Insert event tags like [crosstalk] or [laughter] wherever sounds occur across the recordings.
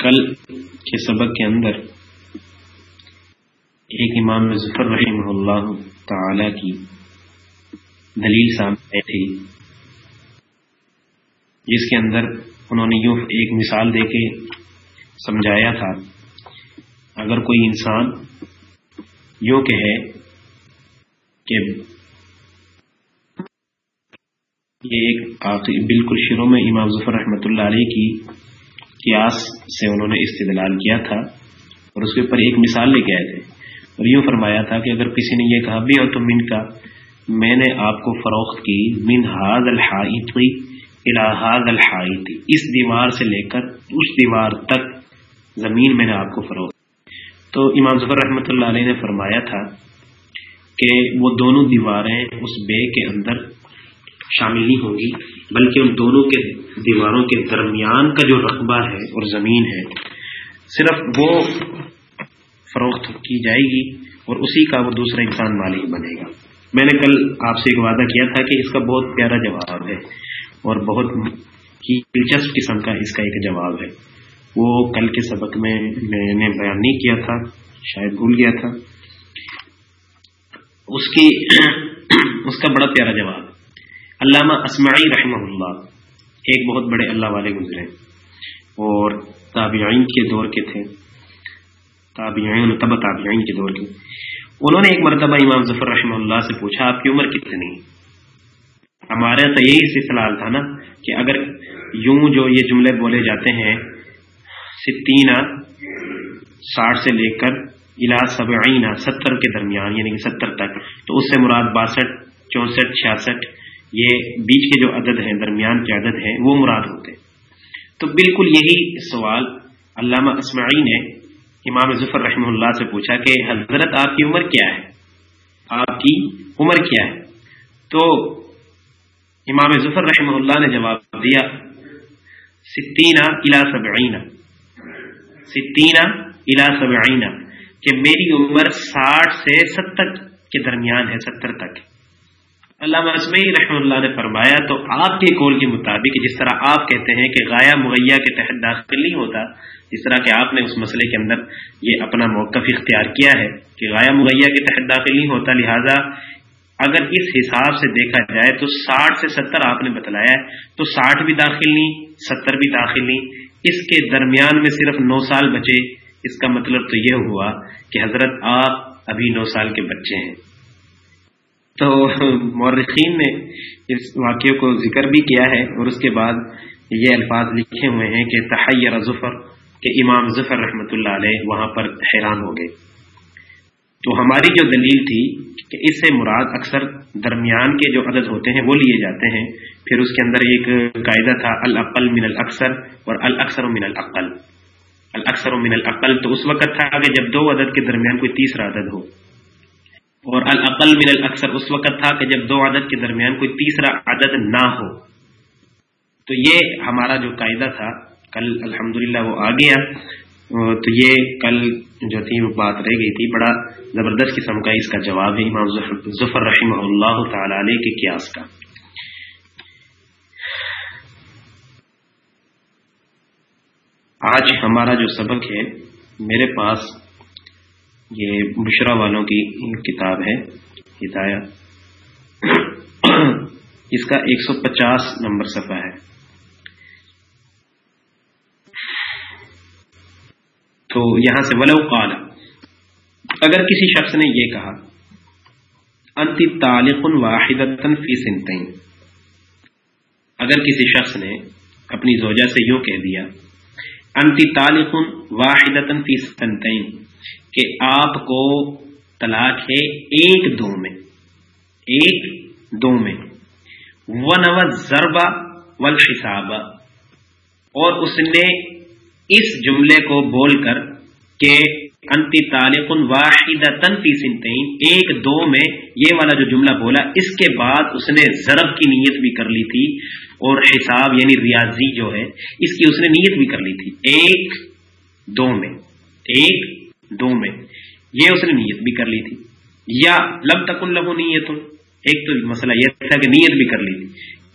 کل کے سبق کے اندر ایک امام ظفر رحمہ اللہ تعالی کی دلیل سامنے تھی، جس کے اندر انہوں نے یوں ایک مثال دے کے سمجھایا تھا، اگر کوئی انسان یوں کہے کہ یہ ایک بالکل شروع میں امام ظفر رحمۃ اللہ علیہ کی قیاس سے انہوں نے استدلال کیا تھا اور اس کے اوپر ایک مثال لے کے آئے تھے۔ اور یوں فرمایا تھا کہ اگر کسی نے یہ کہا بھی ہو تو من کا میں نے آپ کو فروخت کی، من ہاد الحاطی الحاد الحاطی اس دیوار سے لے کر اس دیوار تک زمین میں نے آپ کو فروخت تو امام ظفر رحمۃ اللہ علیہ نے فرمایا تھا کہ وہ دونوں دیواریں اس بے کے اندر شامل نہیں ہوگی بلکہ ان دونوں کے دیواروں کے درمیان کا جو رقبہ ہے اور زمین ہے، صرف وہ فروخت کی جائے گی اور اسی کا وہ دوسرا انسان مالک بنے گا۔ میں نے کل آپ سے ایک وعدہ کیا تھا کہ اس کا بہت پیارا جواب ہے اور بہت ہی دلچسپ قسم کا اس کا ایک جواب ہے۔ وہ کل کے سبق میں میں نے بیان نہیں کیا تھا، شاید بھول گیا تھا۔ اس کی [clears throat] اس کا بڑا پیارا جواب علامہ اسماعی رحمہ اللہ، ایک بہت بڑے اللہ والے گزرے اور تابعین کے دور کے تھے۔ تابعین تب تابعین کے دور کے۔ انہوں نے ایک مرتبہ امام ظفر رحمہ اللہ سے پوچھا، آپ کی عمر کتنی ہمارے تو یہی سلسلہ تھا نا کہ اگر یوں جو یہ جملے بولے جاتے ہیں ستینہ ساٹھ سے لے کر الا سبعینہ ستر کے درمیان یعنی کہ ستر تک، تو اس سے مراد باسٹھ، چونسٹھ، چھیاسٹھ یہ بیچ کے جو عدد ہیں درمیان کے عدد ہیں وہ مراد ہوتے تو بالکل یہی سوال علامہ اسماعی نے امام ظفر رحمہ اللہ سے پوچھا کہ حضرت آپ کی عمر کیا ہے؟ آپ کی عمر کیا ہے؟ تو امام ظفر رحمہ اللہ نے جواب دیا ستینہ الا سبعینہ ستینہ الا سبعینہ کہ میری عمر ساٹھ سے ستر کے درمیان ہے، ستر تک۔ علامہ اسمعی رحمۃ اللہ نے فرمایا، تو آپ کے قول کے مطابق جس طرح آپ کہتے ہیں کہ غایا مغیہ کے تحت داخل نہیں ہوتا، جس طرح کہ آپ نے اس مسئلے کے اندر یہ اپنا موقف اختیار کیا ہے کہ غایا مغیہ کے تحت داخل نہیں ہوتا، لہٰذا اگر اس حساب سے دیکھا جائے تو ساٹھ سے ستر آپ نے بتلایا ہے، تو ساٹھ بھی داخل نہیں، ستر بھی داخل نہیں۔ اس کے درمیان میں صرف نو سال بچے، اس کا مطلب تو یہ ہوا کہ حضرت آپ ابھی نو سال کے بچے ہیں۔ تو مورخین نے اس واقعے کو ذکر بھی کیا ہے اور اس کے بعد یہ الفاظ لکھے ہوئے ہیں کہ تحیر ظفر، کہ امام ظفر رحمۃ اللہ علیہ وہاں پر حیران ہو گئے۔ تو ہماری جو دلیل تھی کہ اس سے مراد اکثر درمیان کے جو عدد ہوتے ہیں وہ لیے جاتے ہیں، پھر اس کے اندر ایک قاعدہ تھا، العقل من الاکثر اور الاکثر من العقل۔ الاکثر من العقل تو اس وقت تھا کہ جب دو عدد کے درمیان کوئی تیسرا عدد ہو۔ اور العقل من الاکثر اس وقت تھا کہ جب دو عدد کے درمیان کوئی تیسرا عدد نہ ہو۔ تو یہ ہمارا جو قاعدہ تھا، کل الحمد وہ آ گیا تو یہ کل جو تھی وہ بات رہ گئی تھی۔ بڑا زبردست قسم کا اس کا جواب ہے امام ظفر رحمہ اللہ تعالی علیہ کے قیاس کا۔ آج ہمارا جو سبق ہے، میرے پاس یہ بشرا والوں کی کتاب ہے، ہدایہ۔ اس کا ایک سو پچاس نمبر صفحہ ہے۔ تو یہاں سے ولو قال، اگر کسی شخص نے یہ کہا انتی تعلق واحد فی سنتین۔ اگر کسی شخص نے اپنی زوجہ سے یوں کہہ دیا انتی طالق واحد فی سنتین کہ آپ کو طلاق ہے ایک دو میں، ایک دو میں۔ ون ضربہ والحساب۔ اور اس نے اس جملے کو بول کر کہ انتی تعلق واحد تنفی سنتین، ایک دو میں یہ والا جو جملہ بولا، اس کے بعد اس نے ضرب کی نیت بھی کر لی تھی اور حساب یعنی ریاضی جو ہے، اس کی اس نے نیت بھی کر لی تھی۔ ایک دو میں، ایک دو میں یہ اس نے نیت بھی کر لی تھی۔ یا لب تک ان لگوں نیت ایک تو مسئلہ یہ تھا کہ نیت بھی کر لی تھی۔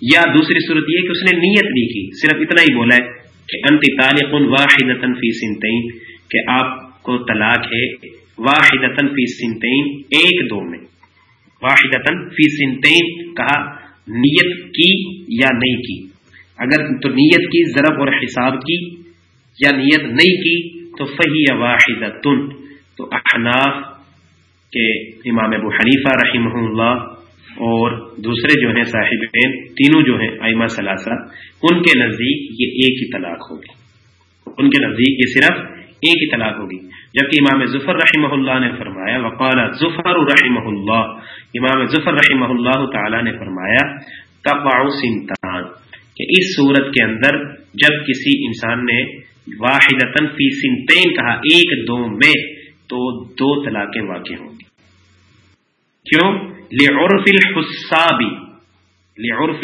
یا دوسری صورت یہ کہ اس نے نیت نہیں کی، صرف اتنا ہی بولا ہے کہ انت طالق واحد فی سنتین، کہ آپ کو طلاق ہے واحد فی سنتین، ایک دو میں۔ واحد فی سنتین کہا، نیت کی یا نہیں کی؟ اگر تو نیت کی، ضرب اور حساب کی، یا نیت نہیں کی، تو فہی واحد تو احناف کے امام ابو حنیفہ رحمہ اللہ اور دوسرے جو ہیں صاحب تینوں جو ہیں ایما ثلاثہ ان کے نزدیک یہ ایک ہی طلاق ہوگی۔ ان کے نزدیک یہ صرف ایک ہی طلاق ہوگی۔ جبکہ امام ظفر رحمہ اللہ نے فرمایا، وقال ظفر رحمہ اللہ، امام ظفر رحمہ اللہ تعالی نے فرمایا تقع سنتان، کہ اس صورت کے اندر جب کسی انسان نے واحد فی سنتین کہا، ایک دو میں، تو دو طلاقیں واقع ہوں گی۔ کیوں؟ لعرف الحسابی لعرف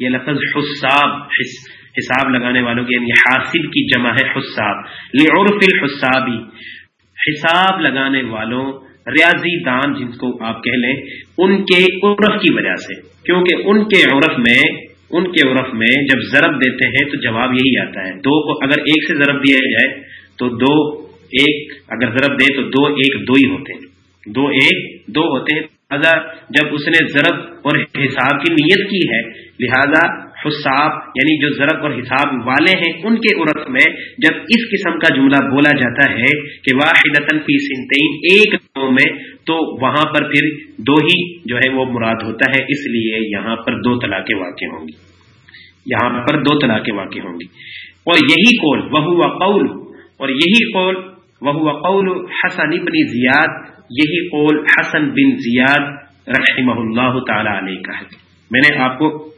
یہ لفظ حساب، حس حساب لگانے والوں کی یعنی حاصل کی جمع ہے حساب. لعرف الحسابی حساب لگانے والوں، ریاضی دان جن کو آپ کہہ لیں، ان کے عرف کی وجہ سے. کیونکہ ان کے عرف میں، ان کے عرف میں جب ضرب دیتے ہیں تو جواب یہی آتا ہے. دو کو اگر ایک سے ضرب دیا جائے تو دو ایک، اگر ضرب دے تو دو ایک دو ہی ہوتے ہیں. دو ایک دو ہوتے ہیں. لہٰذا جب اس نے ضرب اور حساب کی نیت کی ہے، لہذا حساب یعنی جو ضرب اور حساب والے ہیں، ان کے عرف میں جب اس قسم کا جملہ بولا جاتا ہے کہ واحد فی سنتین، ایک دو میں، تو وہاں پر پھر دو ہی جو ہے وہ مراد ہوتا ہے، اس لیے یہاں پر دو طلاقیں واقع ہوں گی۔ یہاں پر دو طلاقیں واقع ہوں گی۔ اور یہی قول وہ قول، اور یہی قول وہ قول حسن ابن زیاد، یہی قول حسن بن زیاد رحمہ اللہ تعالی علیہ کا ہے۔ میں نے آپ کو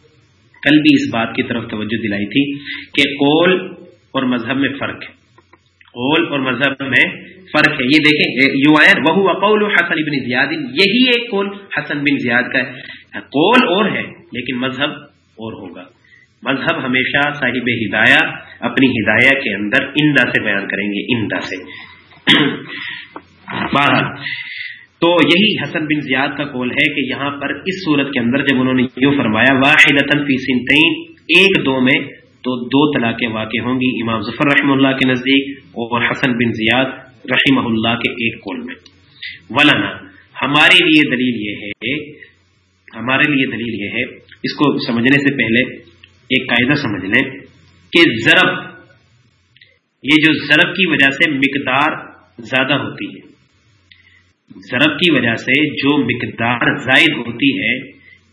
کل بھی اس بات کی طرف توجہ دلائی تھی کہ قول اور مذہب میں فرق ہے۔ قول اور مذہب میں فرق ہے۔ یہ دیکھیں یو آئر وہ قول حسن بن زیاد، یہی ایک قول حسن بن زیاد کا ہے۔ قول اور ہے، لیکن مذہب اور ہوگا۔ مذہب ہمیشہ صاحب ہدایہ، اپنی ہدایہ کے اندر اندا سے بیان کریں گے اندا سے۔ [clears throat] بہرحال تو یہی حسن بن زیاد کا قول ہے کہ یہاں پر اس صورت کے اندر جب انہوں نے یوں فرمایا واحد فی سنتین، ایک دو میں، تو دو طلاقیں واقع ہوں گی امام ظفر رحمہ اللہ کے نزدیک اور حسن بن زیاد رحمہ اللہ کے ایک قول میں۔ ولانا ہمارے لیے دلیل یہ ہے، ہمارے لیے دلیل یہ ہے، اس کو سمجھنے سے پہلے ایک قاعدہ سمجھ لیں کہ ضرب، یہ جو ضرب کی وجہ سے مقدار زیادہ ہوتی ہے۔ ضرب کی وجہ سے جو مقدار زائد ہوتی ہے،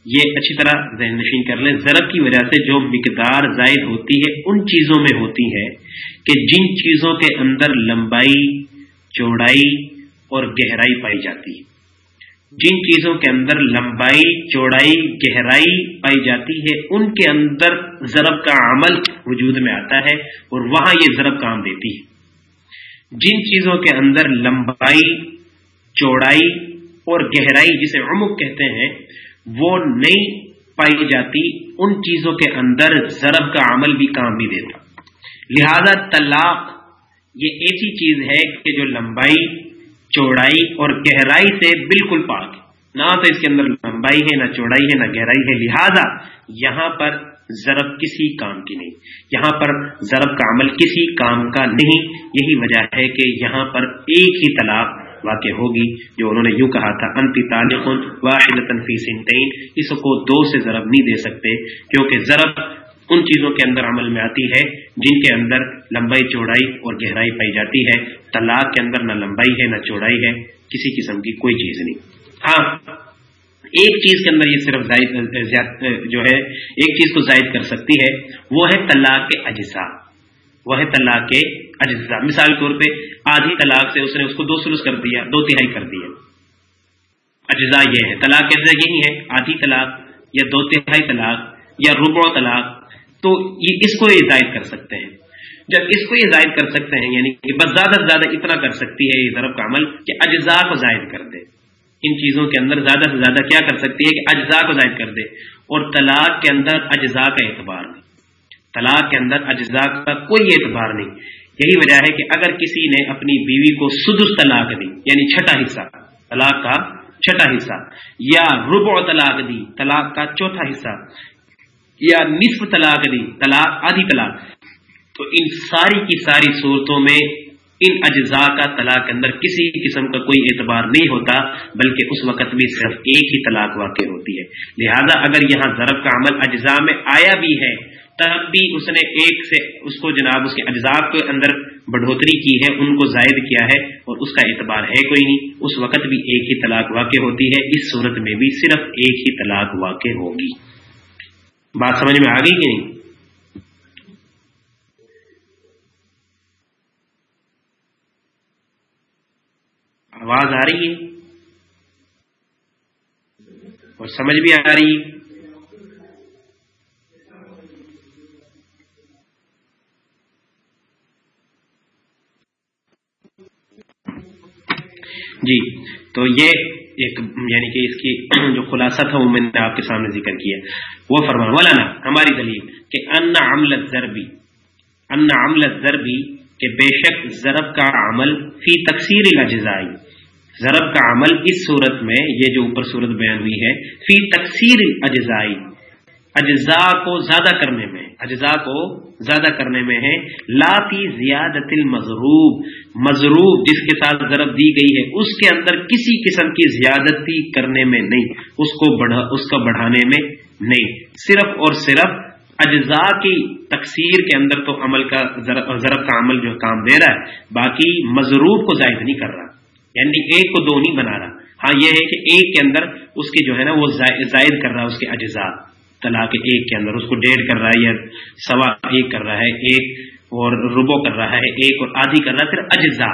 یہ اچھی طرح ذہن نشین کر لیں۔ ضرب کی وجہ سے جو مقدار زائد ہوتی ہے، ان چیزوں میں ہوتی ہے کہ جن چیزوں کے اندر لمبائی، چوڑائی اور گہرائی پائی جاتی ہے۔ جن چیزوں کے اندر لمبائی، چوڑائی، گہرائی پائی جاتی ہے، ان کے اندر ضرب کا عمل وجود میں آتا ہے اور وہاں یہ ضرب کام دیتی ہے۔ جن چیزوں کے اندر لمبائی چوڑائی اور گہرائی جسے عمق کہتے ہیں، وہ نہیں پائی جاتی، ان چیزوں کے اندر ضرب کا عمل بھی کام بھی دیتا۔ لہذا طلاق یہ ایسی چیز ہے کہ جو لمبائی، چوڑائی اور گہرائی سے بالکل پاک نہ تو اس کے اندر لمبائی ہے، نہ چوڑائی ہے، نہ گہرائی ہے۔ لہذا یہاں پر ضرب کسی کام کی نہیں۔ یہاں پر ضرب کا عمل کسی کام کا نہیں۔ یہی وجہ ہے کہ یہاں پر ایک ہی طلاق واقع ہوگی جو انہوں نے یوں کہا تھا، انتی تعلق واحد تنفی سنتین اس کو دو سے ضرب نہیں دے سکتے، کیونکہ ضرب ان چیزوں کے اندر عمل میں آتی ہے جن کے اندر لمبائی چوڑائی اور گہرائی پائی جاتی ہے۔ طلاق کے اندر نہ لمبائی ہے، نہ چوڑائی ہے، کسی قسم کی کوئی چیز نہیں۔ ہاں ایک چیز کے اندر یہ صرف زائد جو ہے، ایک چیز کو زائد کر سکتی ہے، وہ ہے طلاق کے اجزاء۔ وہ ہے طلاق کے اجزاء مثال کے طور پہ آدھی طلاق سے اس نے اس کو دو سلوس کر دیا، دو تہائی کر دیا اجزاء یہ ہے، طلاق کے اجزاء یہی ہے، آدھی طلاق یا دو تہائی طلاق یا ربع طلاق۔ تو یہ اس کو یہ زائد کر سکتے ہیں۔ جب اس کو یہ زائد کر سکتے ہیں یعنی کہ بس زیادہ سے زیادہ اتنا کر سکتی ہے یہ ضرب کا عمل کہ اجزاء کو زائد کر دے۔ ان چیزوں کے اندر زیادہ سے زیادہ کیا کر سکتی ہے کہ اجزاء کو زائد کر دے۔ اور طلاق کے اندر اجزاء کا اعتبار نہیں طلاق کے اندر اجزاء کا کوئی اعتبار نہیں۔ یہی وجہ ہے کہ اگر کسی نے اپنی بیوی کو سدس طلاق دی یعنی چھٹا حصہ، طلاق کا چھٹا حصہ، یا ربع طلاق دی، طلاق کا چوتھا حصہ، یا نصف طلاق دی، طلاق، آدھی طلاق، تو ان ساری کی ساری صورتوں میں ان اجزاء کا طلاق کے اندر کسی قسم کا کوئی اعتبار نہیں ہوتا، بلکہ اس وقت بھی صرف ایک ہی طلاق واقع ہوتی ہے۔ لہذا اگر یہاں ضرب کا عمل اجزاء میں آیا بھی ہے تب بھی اس نے ایک سے اس کو جناب اس کے اجزاء کے اندر بڑھوتری کی ہے، ان کو زائد کیا ہے اور اس کا اعتبار ہے کوئی نہیں۔ اس وقت بھی ایک ہی طلاق واقع ہوتی ہے، اس صورت میں بھی صرف ایک ہی طلاق واقع ہوگی۔ بات سمجھ میں آ گئی کہ نہیں؟ آواز آ رہی ہے؟ اور سمجھ بھی آ رہی ہے؟ جی تو یہ ایک یعنی کہ اس کی جو خلاصہ تھا وہ میں نے آپ کے سامنے ذکر کیا۔ وہ فرما مولانا ہماری دلیل کہ ان عمل ضربی ان عمل ضربی کہ بے شک ضرب کا عمل فی تقسیر الاجزائی ضرب کا عمل اس صورت میں، یہ جو اوپر صورت بیان ہوئی ہے، فی تقسیر الاجزائی اجزاء کو زیادہ کرنے میں اجزاء کو زیادہ کرنے میں ہے۔ لاتی زیادت المضروب مضروب جس کے ساتھ ضرب دی گئی ہے، اس کے اندر کسی قسم کی زیادتی کرنے میں نہیں، اس کو بڑھا، اس کو بڑھانے میں نہیں۔ صرف اور صرف اجزاء کی تقسیر کے اندر تو عمل کا ضرب کا عمل جو کام دے رہا ہے، باقی مضروب کو زائد نہیں کر رہا۔ یعنی ایک کو دو نہیں بنا رہا۔ ہاں یہ ہے کہ ایک کے اندر اس کی جو ہے نا، وہ زائد کر رہا ہے اس کے اجزاء۔ طلاق ایک کے اندر، اس کو ڈیڑھ کر رہا ہے یا سوا ایک کر رہا ہے، ایک اور ربو کر رہا ہے، ایک اور آدھی کر رہا ہے، پھر اجزا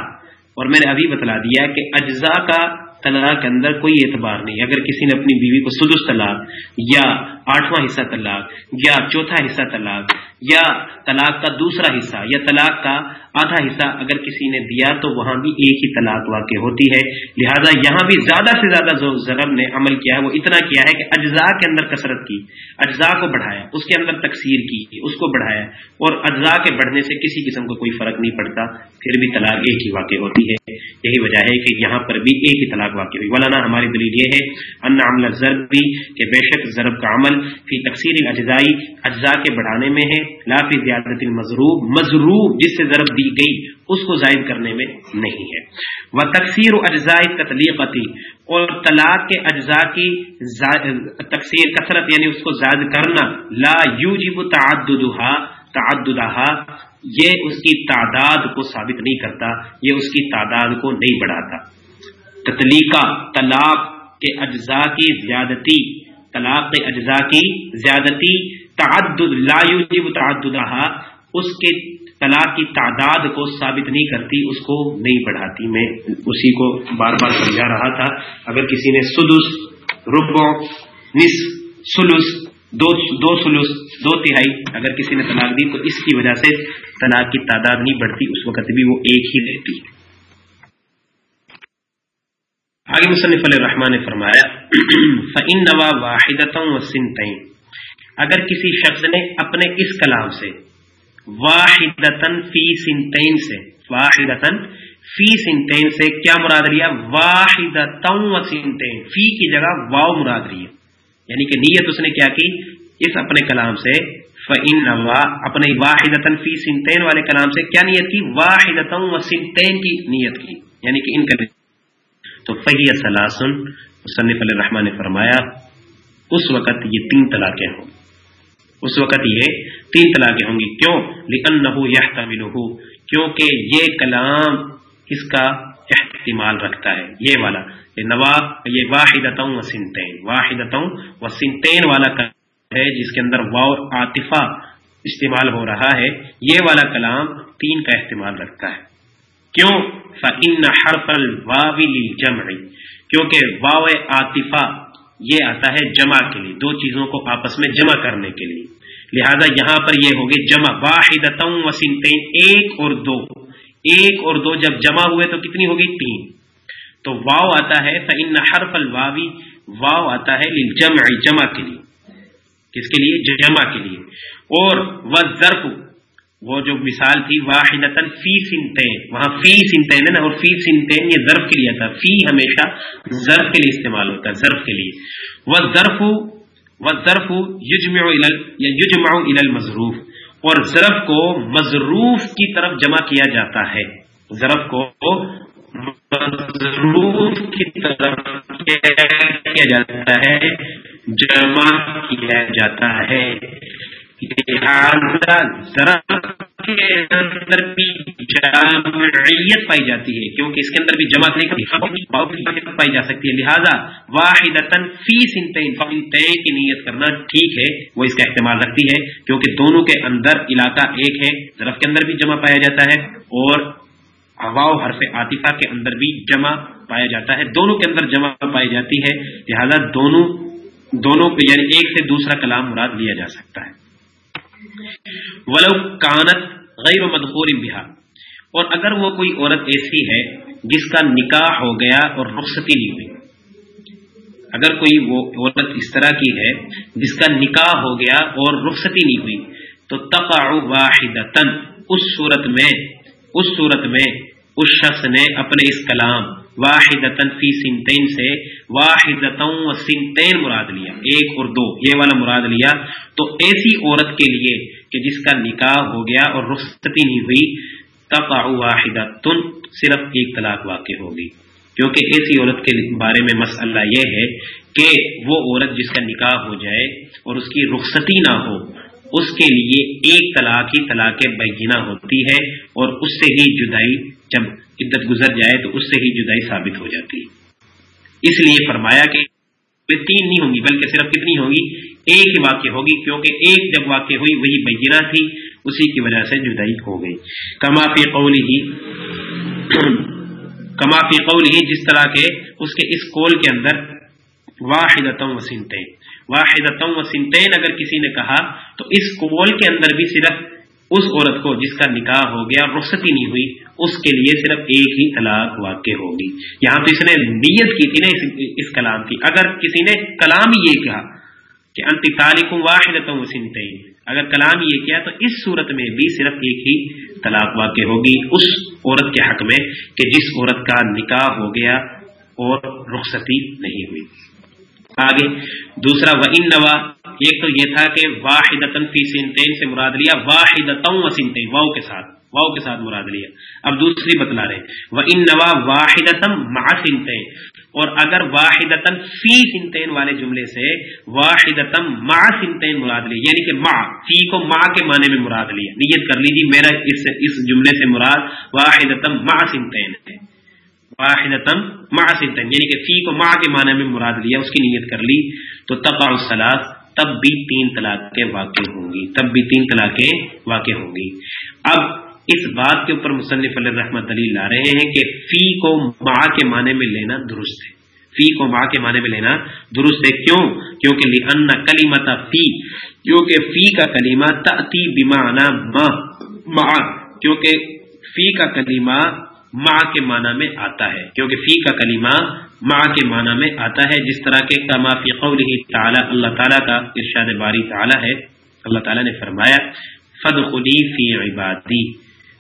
اور میں نے ابھی بتلا دیا کہ اجزا کا طلاق کے اندر کوئی اعتبار نہیں۔ اگر کسی نے اپنی بیوی کو سدس طلاق یا آٹھواں حصہ طلاق یا چوتھا حصہ طلاق یا طلاق کا دوسرا حصہ یا طلاق کا آدھا حصہ اگر کسی نے دیا تو وہاں بھی ایک ہی طلاق واقع ہوتی ہے۔ لہذا یہاں بھی زیادہ سے زیادہ جو ضرب نے عمل کیا ہے وہ اتنا کیا ہے کہ اجزاء کے اندر کثرت کی، اجزاء کو بڑھایا، اس کے اندر تقسیر کی، اس کو بڑھایا اور اجزاء کے بڑھنے سے کسی قسم کا کوئی فرق نہیں پڑتا، پھر بھی طلاق ایک ہی واقع ہوتی ہے۔ یہی وجہ ہے کہ یہاں پر بھی ایک ہی طلاق واقع ہوئی۔ مولانا، ہماری دلیل یہ ہے، ان عمل ضرب بھی کہ بے شک ضرب کا عمل فی تقسیر اجزائی اجزاء کے بڑھانے میں ہے لافی زیادت المضروب، مضروب جس سے ضرب دی گئی، اس کو زائد کرنے میں نہیں ہے۔ وہ تقسیر اجزاء تطلیقتی اور طلاق کے اجزاء کی تقسیر کثرت یعنی اس کو زائد کرنا، لا یوجب تعددها تعددها یہ اس کی تعداد کو ثابت نہیں کرتا، یہ اس کی تعداد کو نہیں بڑھاتا۔ تطلیقہ، طلاق کے اجزاء کی زیادتی، طلاق کے اجزاء کی زیادتی، تعدد، لا یوجب تعددها اس کے طلاق کی تعداد کو ثابت نہیں کرتی، اس کو نہیں بڑھاتی۔ میں اسی کو بار بار سمجھا رہا تھا۔ اگر کسی نے سدس ربو نس سلس دو دو سلس دو تہائی اگر کسی نے طلاق دی تو اس کی وجہ سے طلاق کی تعداد نہیں بڑھتی، اس وقت بھی وہ ایک ہی لیتی آگے مصنف علیہ الرحمٰن نے فرمایا فعن نوا واحد و سنتیں اگر کسی شخص نے اپنے اس کلام سے واحدتن فی سنتین سے واحدتن فی سنتین سے کیا مراد لیا واحد و سنتین فی کی جگہ واؤ مراد رہی یعنی کہ نیت اس نے کیا کی؟ اس اپنے کلام سے۔ فعن اپنے واحد فی سنتین والے کلام سے کیا نیت کی؟ واحد و سنتین کی نیت کی۔ یعنی کہ ان کا تو فہی سلاسن مصنف علیہ الرحمٰن نے فرمایا، اس وقت یہ تین طلاقیں ہوں۔ اس وقت یہ تین طلاقیں ہوں گی۔ کیوں؟ لکن نہ کیونکہ یہ کلام اس کا؟ احتمال رکھتا ہے۔ یہ والا، یہ نوا یہ واحد و سنتین۔ واحد و سنتین والا ہے جس کے اندر واؤ عاطفہ استعمال ہو رہا ہے۔ یہ والا کلام تین کا استعمال رکھتا ہے۔ کیوں؟ فن حرف الواوی جمع کیونکہ واو عاطفہ یہ آتا ہے جمع کے لیے، دو چیزوں کو آپس میں جمع کرنے کے لیے۔ لہذا یہاں پر یہ ہوگی جمع واحد وسیمتین ایک اور دو۔ ایک اور دو جب جمع ہوئے تو کتنی ہوگی؟ تین۔ تو واؤ آتا ہے فن حرف الواوی واؤ آتا ہے جمع جمع کے لیے۔ کس کے لیے؟ جمع کے لیے۔ اور وہ ضرف وہ جو مثال تھی واحد فی سنتین۔ وہاں فی سنتین ہے نا، اور فی سنتین یہ ضرف کے لیے تھا۔ فی ہمیشہ ضرف کے لیے استعمال ہوتا ہے ضرف کے لیے۔ وہ ضرف وہ ضرف یجمع یجمع المضروف اور ضرف کو مضروف کی طرف جمع کیا جاتا ہے۔ ضرف کو مضروف کی طرف کیا جاتا ہے، جمع کیا جاتا ہے۔ کے اندر بھی جامعیت پائی جاتی ہے، کیونکہ اس کے اندر بھی جمع نہیں پائی جا سکتی ہے۔ لہٰذا واحد فی سنتین کی نیت کرنا ٹھیک ہے، وہ اس کا استعمال رکھتی ہے، کیونکہ دونوں کے اندر علاقہ ایک ہے ضرف کے اندر بھی جمع پایا جاتا ہے، اور ہوا حرف عاطفہ کے اندر بھی جمع پایا جاتا ہے۔ دونوں کے اندر جمع پائی جاتی ہے، لہذا دونوں دونوں یعنی ایک سے دوسرا کلام مراد لیا جا سکتا ہے۔ ولو کانت غیر مدخور بہا۔ اور اگر وہ کوئی عورت ایسی ہے جس کا نکاح ہو گیا اور رخصتی نہیں ہوئی اگر کوئی وہ عورت اس طرح کی ہے جس کا نکاح ہو گیا اور رخصتی نہیں ہوئی تو تقع واحد اس صورت میں، اس صورت میں اس شخص نے اپنے اس کلام واحد فی سنتین سے واحد سنتین مراد لیا، ایک اور دو، یہ والا مراد لیا۔ تو ایسی عورت کے لیے کہ جس کا نکاح ہو گیا اور رخصتی نہیں ہوئی تب واحد صرف ایک طلاق واقع ہوگی۔ کیونکہ ایسی عورت کے بارے میں مسئلہ یہ ہے کہ وہ عورت جس کا نکاح ہو جائے اور اس کی رخصتی نہ ہو اس کے لیے ایک طلاق ہی طلاق بینہ ہوتی ہے اور اس سے ہی جدائی جب عدت گزر جائے تو اس سے ہی جدائی ثابت ہو جاتی ہے۔ اس لیے فرمایا کہ تین نہیں ہوں گی، بلکہ صرف کتنی ہوگی ایک ہی واقع ہوگی، کیونکہ ایک جب واقع ہوئی وہی بینہ تھی، اسی کی وجہ سے جدائی ہو گئی۔ کمافی قولی ہی کمافی قول ہی جس طرح کے اس کے اس قول کے اندر واحد وسیمتے واحد و سنتین اگر کسی نے کہا، تو اس قول کے اندر بھی صرف اس عورت کو جس کا نکاح ہو گیا رخصتی نہیں ہوئی، اس کے لیے صرف ایک ہی طلاق واقع ہوگی۔ یہاں تو اس نے نیت کی تھی نا اس کلام کی۔ اگر کسی نے کلام یہ کہا کہ انتی تالک واحد و سنتین، اگر کلام یہ کیا، تو اس صورت میں بھی صرف ایک ہی طلاق واقع ہوگی۔ اس عورت کے حق میں کہ جس عورت کا نکاح ہو گیا اور رخصتی نہیں ہوئی۔ آگے۔ دوسرا و ان نوا ایک تو یہ تھا کہ واحد فی سنتین سے مراد لیا واحد و سنتین واؤ کے ساتھ واؤ کے ساتھ مراد لیا۔ اب دوسری بتلا رہے و ان نوا واحد مع سنتین۔ اور اگر واحد فی سنتین والے جملے سے واحد مع سنتین مراد لیا یعنی کہ مع فی کو مع کے معنی میں مراد لیا۔ نیت کر لیجیے میرا اس, اس جملے سے مراد واحد مع سنتین ہے۔ واحدتم مع ستن یعنی کہ فی کو مع کے معنی میں مراد لیا، اس کی نیت کر لی، تو تب الصلاۃ تب بھی تین طلاقیں واقع ہوں گی، تب بھی تین طلاقیں واقع ہوں گی۔ اب اس بات کے اوپر مصنف علیہ رحمت دلیل لا رہے ہیں کہ فی کو مع کے معنی میں لینا درست ہے۔ فی کو ماں کے معنی میں لینا درست ہے۔ کیوں؟ کیونکہ لأن کلیمت فی، کیونکہ فی کا کلیمہ تأتی بمعنی ما مع کیونکہ فی کا کلیمہ ماں کے معنی میں آتا ہے، کیونکہ فی کا کلیمہ ماں کے معنی میں آتا ہے، جس طرح کے کما فی قوله تعالی، اللہ تعالیٰ کا ارشاد باری تعالی ہے۔ اللہ تعالیٰ نے فرمایا فد خلی فی عبادی۔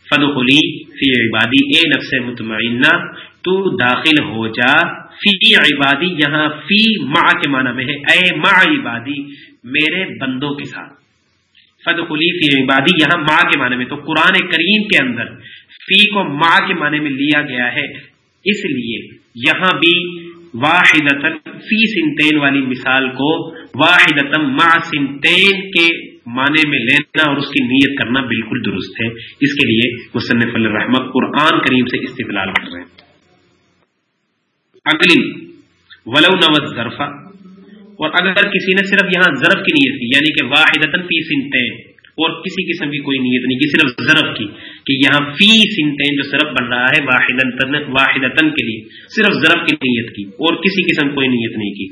فد خلی فی عبادی۔ اے نفس مطمئنہ، تو داخل ہو جا۔ فی عبادی یہاں فی ماں کے معنی میں ہے۔ اے ماں عبادی، میرے بندوں کے ساتھ۔ فد خلی فی عبادی، یہاں ماں کے معنی میں۔ تو قرآن کریم کے اندر فی کو ماں کے معنی میں لیا گیا ہے۔ اس لیے یہاں بھی واحد فی سنتین والی مثال کو واحد ماں سنتین کے معنی میں لینا اور اس کی نیت کرنا بالکل درست ہے۔ اس کے لیے مصنف الرحمت قرآن کریم سے استقلال کر رہے ہیں۔ اگلی، ولو نوت ظرفہ اور اگر کسی نے صرف یہاں ضرف کی نیت کی یعنی کہ واحد فی سنتین، اور کسی قسم کی کوئی نیت نہیں کی، صرف ضرب کی کہ یہاں فی سنتین جو ضرب بن رہا ہے واحد کے لیے، صرف ضرب کی نیت کی، اور کسی قسم کوئی نیت نہیں کی۔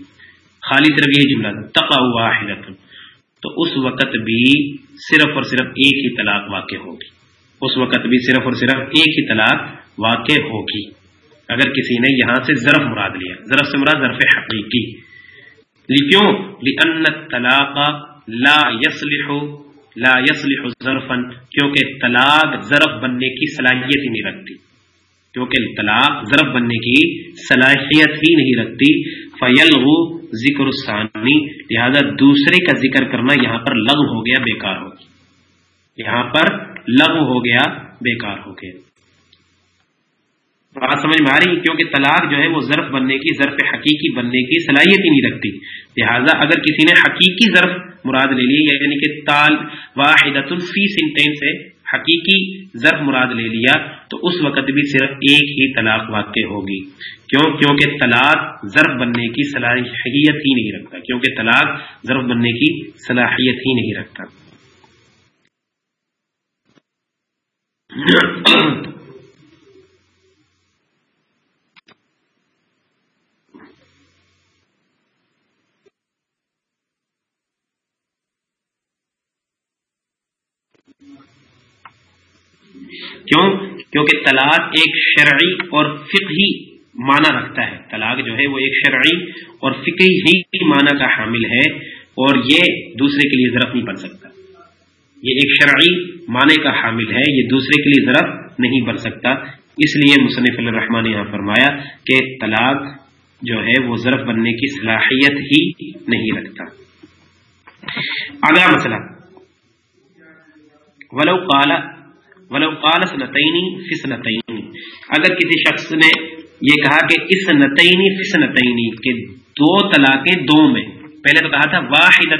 خالی صرف یہی جملہ تھا تقا واحد تو اس وقت بھی صرف اور صرف ایک ہی طلاق واقع ہوگی۔ اس وقت بھی صرف اور صرف ایک ہی طلاق واقع ہوگی۔ اگر کسی نے یہاں سے ضرف مراد لیا ضرف سے مراد ضرف حقیقی۔ کیوں لأن الطلاق لا يصلح لا يصلح ظرفن کیونکہ طلاق ظرف بننے کی صلاحیت ہی نہیں رکھتی۔ کیونکہ طلاق ظرف بننے کی صلاحیت ہی نہیں رکھتی۔ فیل ذکر ثانی لہذا دوسرے کا ذکر کرنا یہاں پر لغ ہو گیا، بیکار ہو گیا۔ یہاں پر لغو ہو گیا، بیکار ہو گیا۔ بات سمجھ میں آ رہی کیونکہ طلاق جو ہے وہ ظرف بننے کی، ظرف حقیقی بننے کی صلاحیت ہی نہیں رکھتی۔ لہٰذا اگر کسی نے حقیقی ظرف مراد لے لی یعنی کہ تال واحد الفی سینٹینس ہے حقیقی ظرف مراد لے لیا، تو اس وقت بھی صرف ایک ہی طلاق واقع ہوگی۔ کیوں؟ کیونکہ طلاق ضرب بننے کی صلاحیت ہی نہیں رکھتا۔ کیونکہ طلاق ضرب بننے کی صلاحیت ہی نہیں رکھتا۔ کیوں؟ کیونکہ طلاق ایک شرعی اور فقہی معنی رکھتا ہے۔ طلاق جو ہے وہ ایک شرعی اور فقہی ہی معنی کا حامل ہے اور یہ دوسرے کے لیے ضرف نہیں بن سکتا۔ یہ ایک شرعی معنی کا حامل ہے، یہ دوسرے کے لیے ضرف نہیں بن سکتا۔ اس لیے مصنف الرحمان نے یہاں فرمایا کہ طلاق جو ہے وہ ضرف بننے کی صلاحیت ہی نہیں رکھتا۔ اگلا مسئلہ۔ ولو کالا ولو قال سنتینی فسنتینی اگر کسی شخص نے یہ کہا کہ اس نتینی فسنتینی کہ دو طلاقیں دو میں، پہلے تو کہا تھا واحد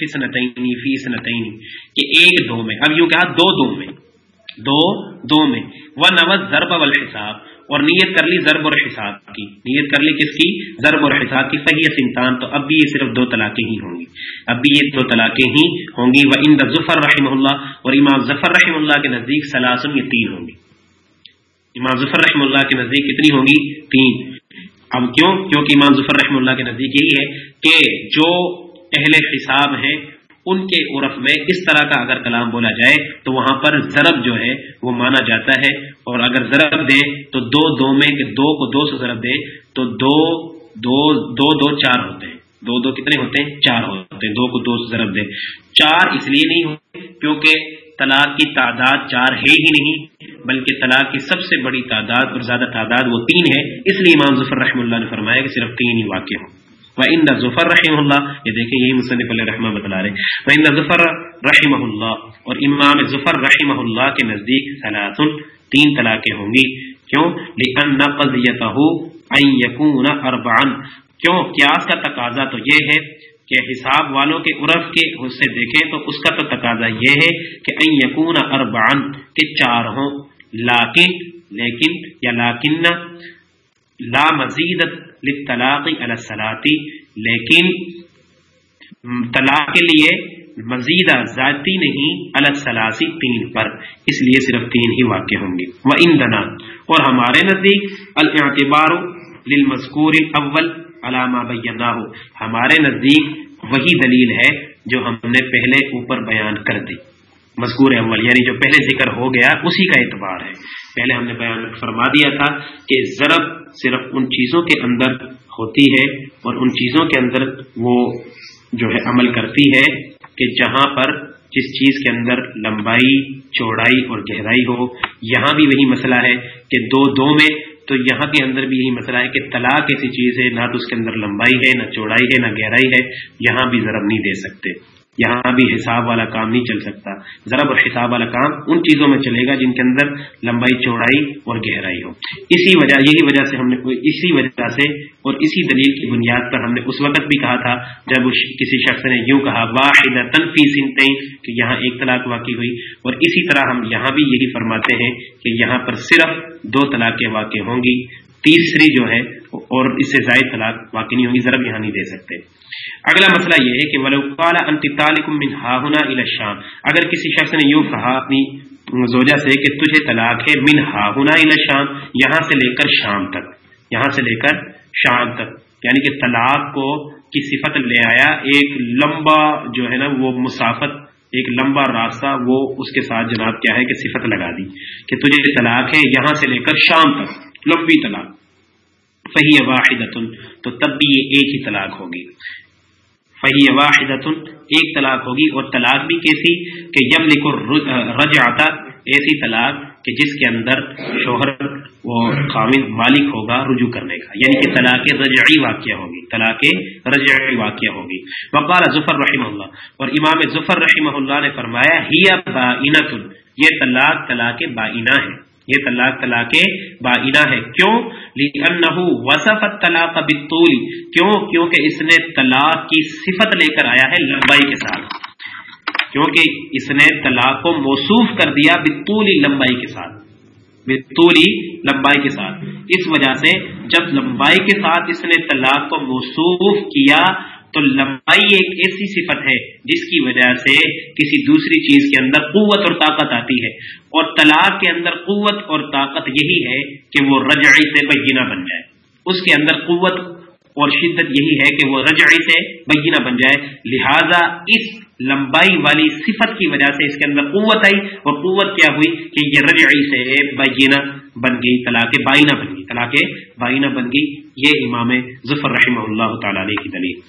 فسنتینی فیسنتینی کہ ایک دو میں۔ اب یوں کہا دو دو میں۔ دو دو میں۔ وہ نوز ضرب والحساب۔ اور نیت کر لی ضرب اور حساب کی۔ نیت کر لی کس کی؟ ضرب اور حساب کی، صحیح سنتان تو اب بھی یہ صرف دو طلاقیں ہی ہوں گی۔ اب بھی یہ دو طلاقیں ہی ہوں گی۔ وہ ان ظفر رحم اللہ اور امام ظفر رحم اللہ کے نزدیک سلاسن یہ تین ہوں گی۔ امام ظفر رحم اللہ کے نزدیک کتنی ہوں گی؟ تین۔ اب کیوں؟ کیونکہ امام ظفر رحم اللہ کے نزدیک یہی ہے کہ جو اہل حساب ہیں ان کے عرف میں اس طرح کا اگر کلام بولا جائے تو وہاں پر ضرب جو ہے وہ مانا جاتا ہے اور اگر ضرب دیں تو دو دو میں کہ دو کو دو سے ضرب دیں تو دو دو دو دو چار ہوتے ہیں۔ دو دو کتنے ہوتے ہیں؟ چار ہوتے ہیں۔ دو کو دو سے ضرب دیں۔ چار اس لیے نہیں ہوتے کیونکہ طلاق کی تعداد چار ہے ہی نہیں، بلکہ طلاق کی سب سے بڑی تعداد اور زیادہ تعداد وہ تین ہے۔ اس لیے امام ظفر رحم اللہ نے فرمایا کہ صرف تین ہی واقع ہوں۔ ان ظفر رحم اللہ یہ دیکھیں یہی مصنف علیہ رحمہ بتلا رہے وہ ان ظفر رحم اللہ اور امام ظفر رحمہ اللہ کے نزدیک سلاسن تین طلاقیں ہوں گی کیوں لأن قضیتہ ان یکون اربعن کیوں قیاس کا تقاضا تو یہ ہے کہ حساب والوں کے عرف کے سے دیکھیں تو اس کا تو تقاضا یہ ہے کہ ان یکون اربعن کے چار ہوں لاکن لیکن یا لاکن لا مزید طلاق السلاتی لیکن طلاق کے لیے مزید ذاتی نہیں السلاسی تین پر، اس لیے صرف تین ہی واقع ہوں گے۔ وہ ان اور ہمارے نزدیک الاعتبار للمذکور اول علامہ بینا ہو ہمارے نزدیک وہی دلیل ہے جو ہم نے پہلے اوپر بیان کر دی۔ مذکور اول یعنی جو پہلے ذکر ہو گیا، اسی کا اعتبار ہے۔ پہلے ہم نے بیان فرما دیا تھا کہ ضرب صرف ان چیزوں کے اندر ہوتی ہے اور ان چیزوں کے اندر وہ جو ہے عمل کرتی ہے کہ جہاں پر جس چیز کے اندر لمبائی، چوڑائی اور گہرائی ہو، یہاں بھی وہی مسئلہ ہے کہ دو دو میں تو یہاں کے اندر بھی یہی مسئلہ ہے کہ طلاق ایسی چیز ہے، نہ تو اس کے اندر لمبائی ہے، نہ چوڑائی ہے، نہ گہرائی ہے، یہاں بھی ضرب نہیں دے سکتے۔ یہاں بھی حساب والا کام نہیں چل سکتا۔ ضرب اور حساب والا کام ان چیزوں میں چلے گا جن کے اندر لمبائی، چوڑائی اور گہرائی ہو۔ اسی وجہ، یہی وجہ سے ہم نے، اسی وجہ سے اور اسی دلیل کی بنیاد پر ہم نے اس وقت بھی کہا تھا، جب کسی شخص نے یوں کہا واحد تنفی سنتے کہ یہاں ایک طلاق واقع ہوئی۔ اور اسی طرح ہم یہاں بھی یہی فرماتے ہیں کہ یہاں پر صرف دو طلاقیں واقع ہوں گی۔ تیسری جو ہے، اور اس سے زائد طلاق واقع نہیں ہوگی ضرب یہاں نہیں دے سکتے۔ اگلا مسئلہ یہ ہے کہ من الشام۔ اگر کسی شخص نے یوں کہا اپنی زوجہ سے کہ تجھے طلاق ہے من ہاہنا الشام، یہاں سے لے کر شام تک، یہاں سے لے کر شام تک۔ یعنی کہ طلاق کو کی صفت لے آیا، ایک لمبا جو ہے نا وہ مسافت، ایک لمبا راستہ وہ اس کے ساتھ جناب کیا ہے کہ صفت لگا دی کہ تجھے طلاق ہے یہاں سے لے کر شام تک، لمبی طلاق۔ فہی واحد تو تب بھی یہ ایک ہی طلاق ہوگی۔ فہی واحد ایک طلاق ہوگی اور طلاق بھی کیسی؟ کہ یم لکھو رج آتا ایسی طلاق کہ جس کے اندر شوہر وہ خامد مالک ہوگا رجوع کرنے کا۔ یعنی کہ طلاق رجعی واقعہ ہوگی، طلاق رجعی واقعہ ہوگی۔ وقال ظفر رحمہ اللہ اور امام ظفر رحمہ اللہ نے فرمایا، ہی بائنت یہ طلاق طلاق بائنہ ہے۔ یہ طلاق طلاق بائنا ہے کیوں؟ وصف طلاق بالطول۔ کیوں؟ کیونکہ اس نے طلاق کی صفت لے کر آیا ہے لمبائی کے ساتھ۔ کیونکہ اس نے طلاق کو موصوف کر دیا بطولی لمبائی کے ساتھ۔ بطولی لمبائی کے ساتھ۔ اس وجہ سے جب لمبائی کے ساتھ اس نے طلاق کو موصوف کیا تو لمبائی ایک ایسی صفت ہے جس کی وجہ سے کسی دوسری چیز کے اندر قوت اور طاقت آتی ہے۔ اور طلاق کے اندر قوت اور طاقت یہی ہے کہ وہ رجعی سے بینہ بن جائے۔ اس کے اندر قوت اور شدت یہی ہے کہ وہ رجعی سے بینہ بن جائے۔ لہذا اس لمبائی والی صفت کی وجہ سے اس کے اندر قوت آئی۔ اور قوت کیا ہوئی کہ یہ رجعی سے بینہ بن گئی، طلاق بائینہ بن گئی، طلاق بائینہ بن گئی۔ یہ امام ظفر رحمہ اللہ تعالی علیہ کی دلیل۔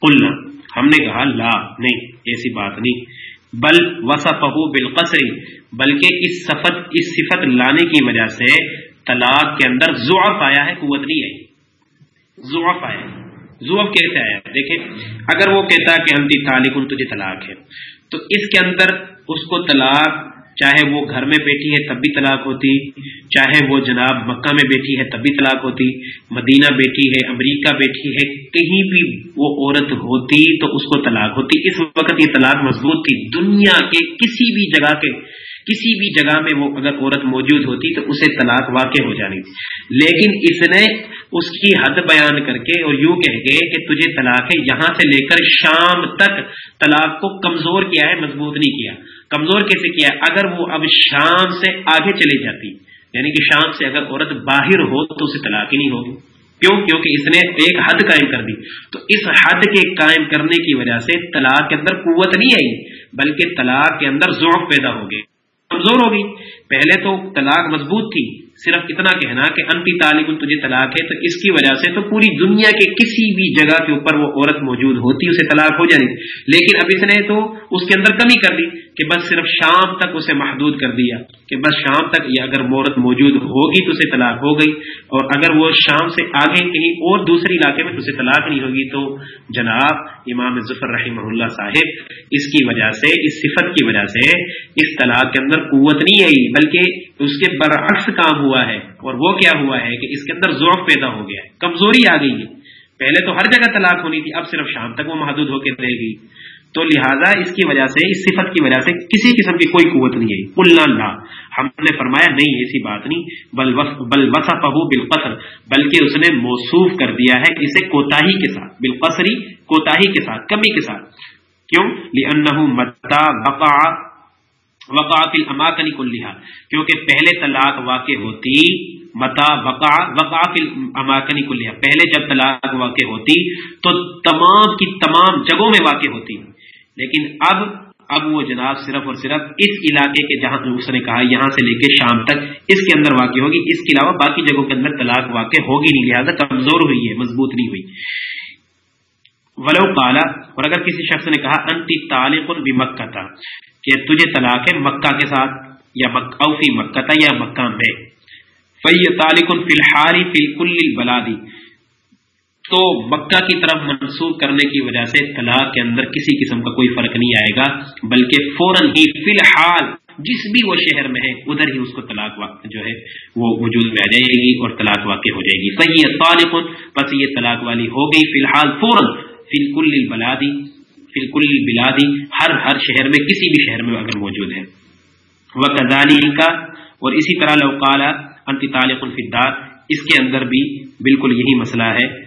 قلنا، ہم نے کہا، لا، نہیں، ایسی بات نہیں۔ بل وصفہ بالقصر، بلکہ اس صفت اس صفت لانے کی وجہ سے طلاق کے اندر ضعف آیا ہے، قوت نہیں آئی۔ ضعف آیا ضعف کیسے آیا؟ دیکھیں، اگر وہ کہتا کہ ہم تعلق تجھے طلاق ہے، تو اس کے اندر اس کو طلاق چاہے وہ گھر میں بیٹھی ہے تب بھی طلاق ہوتی، چاہے وہ جناب مکہ میں بیٹھی ہے تب بھی طلاق ہوتی، مدینہ بیٹھی ہے، امریکہ بیٹھی ہے، کہیں بھی وہ عورت ہوتی تو اس کو طلاق ہوتی۔ اس وقت یہ طلاق مضبوط تھی۔ دنیا کے کسی بھی جگہ کے، کسی بھی جگہ میں وہ اگر عورت موجود ہوتی تو اسے طلاق واقع ہو جانی۔ لیکن اس نے اس کی حد بیان کر کے اور یوں کہہ گئے کہ تجھے طلاق ہے، یہاں سے لے کر شام تک طلاق کو کمزور کیا ہے، مضبوط نہیں کیا۔ کمزور کیسے کیا اگر وہ اب شام سے آگے چلی جاتی یعنی کہ شام سے اگر عورت باہر ہو تو اسے طلاق ہی نہیں ہوگی۔ کیوں؟ کیونکہ اس نے ایک حد قائم کر دی۔ تو اس حد کے قائم کرنے کی وجہ سے طلاق کے اندر قوت نہیں آئی، بلکہ طلاق کے اندر ذوق پیدا ہو گئے کمزور ہوگی پہلے تو طلاق مضبوط تھی صرف اتنا کہنا کہ انتی طالب تجھے طلاق ہے تو اس کی وجہ سے تو پوری دنیا کے کسی بھی جگہ کے اوپر وہ عورت موجود ہوتی، اسے طلاق ہو جانی لیکن اب اس نے تو اس کے اندر کمی کر دی کہ بس صرف شام تک اسے محدود کر دیا۔ کہ بس شام تک یہ اگر عورت موجود ہوگی تو اسے طلاق ہو گئی اور اگر وہ شام سے آگے کہیں اور دوسرے علاقے میں تو اسے طلاق نہیں ہوگی تو جناب امام ظفر رحمہ اللہ صاحب اس کی وجہ سے، اس صفت کی وجہ سے اس طلاق کے اندر قوت نہیں آئی، بلکہ اس کے برعکس کام ہوا ہے اور وہ کیا ہوا ہے کہ اس کے اندر ذوق پیدا ہو گیا ہے، کمزوری آ گئی ہے۔ پہلے تو ہر جگہ طلاق ہونی تھی، اب صرف شام تک وہ محدود ہو کے رہے گی۔ تو لہٰذا اس کی وجہ سے، اس صفت کی وجہ سے کسی قسم کی کوئی قوت نہیں ہے۔ اللہ ہم نے فرمایا، نہیں، ایسی بات نہیں۔ بل بل وسا پہو بالقصر۔ بلکہ اس نے موصوف کر دیا ہے اسے کوتاہی کے ساتھ، بالقصری کوتاہی کے ساتھ، کمی کے ساتھ۔ کیوں؟ متا بقا وقاف الاماکن کلیہ کیونکہ پہلے طلاق واقع ہوتی، متا وقع وقاف الاماکن کلیہ پہلے جب طلاق واقع ہوتی، تو تمام کی تمام جگہوں میں واقع ہوتی۔ لیکن اب اب وہ جناب صرف اور صرف اس علاقے کے جہاں اس نے کہا یہاں سے لے کے شام تک اس کے اندر واقع ہوگی۔ اس کے علاوہ باقی جگہوں کے اندر طلاق واقع ہوگی نہیں، لہٰذا کمزور ہوئی ہے، مضبوط نہیں ہوئی۔ ولو کالا اور اگر کسی شخص نے کہا، انتی تعلق بھی مکہ تھا کہ تجھے طلاق ہے مکہ کے ساتھ، یا اوفی مکہ تھا یا مکہ میں۔ فی تعلق فی الحاری فی کل بلادی تو مکہ کی طرف منسوخ کرنے کی وجہ سے طلاق کے اندر کسی قسم کا کوئی فرق نہیں آئے گا، بلکہ فوراً ہی فی الحال جس بھی وہ شہر میں ہے، ادھر ہی اس کو طلاق جو ہے، وہ وجود میں آ جائے گی اور طلاق واقع ہو جائے گی۔ صحیح طالق بس یہ طلاق والی ہو گئی فی الحال فوراً۔ فی الکل بلادی بالکل بلادی ہر ہر شہر میں، کسی بھی شہر میں اگر موجود ہے۔ وہ کزانی کا اور اسی طرح لوکالا انتی طالق الفدار اس کے اندر بھی بالکل یہی مسئلہ ہے۔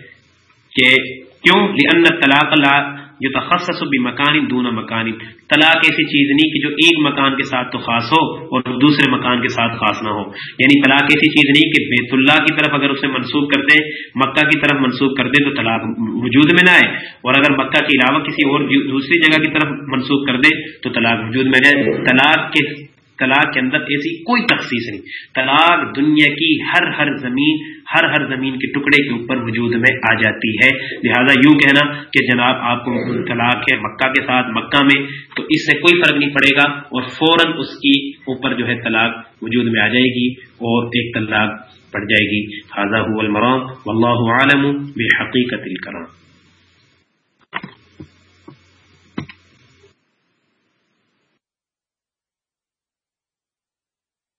کہ کیوں؟ لأن طلاق لا جو تخصص بھی مکانی دونوں مکانی طلاق ایسی چیز نہیں کہ جو ایک مکان کے ساتھ تو خاص ہو اور دوسرے مکان کے ساتھ خاص نہ ہو۔ یعنی طلاق ایسی چیز نہیں کہ بیت اللہ کی طرف اگر اسے منسوخ کر دیں مکہ کی طرف منسوخ کر دیں تو طلاق وجود میں نہ آئے۔ اور اگر مکہ کے علاوہ کسی اور دوسری جگہ کی طرف منسوخ کر دیں تو طلاق وجود میں جائے طلاق کے طلاق کے اندر ایسی کوئی تخصیص نہیں۔ طلاق دنیا کی ہر ہر زمین ہر ہر زمین کے ٹکڑے کے اوپر وجود میں آ جاتی ہے۔ لہذا یوں کہنا کہ جناب آپ کو طلاق ہے مکہ کے ساتھ مکہ میں، تو اس سے کوئی فرق نہیں پڑے گا اور فوراً اس کی اوپر جو ہے طلاق وجود میں آ جائے گی اور ایک طلاق پڑ جائے گی۔ خاضہ المرام، واللہ عالم بحقیقت الکرام۔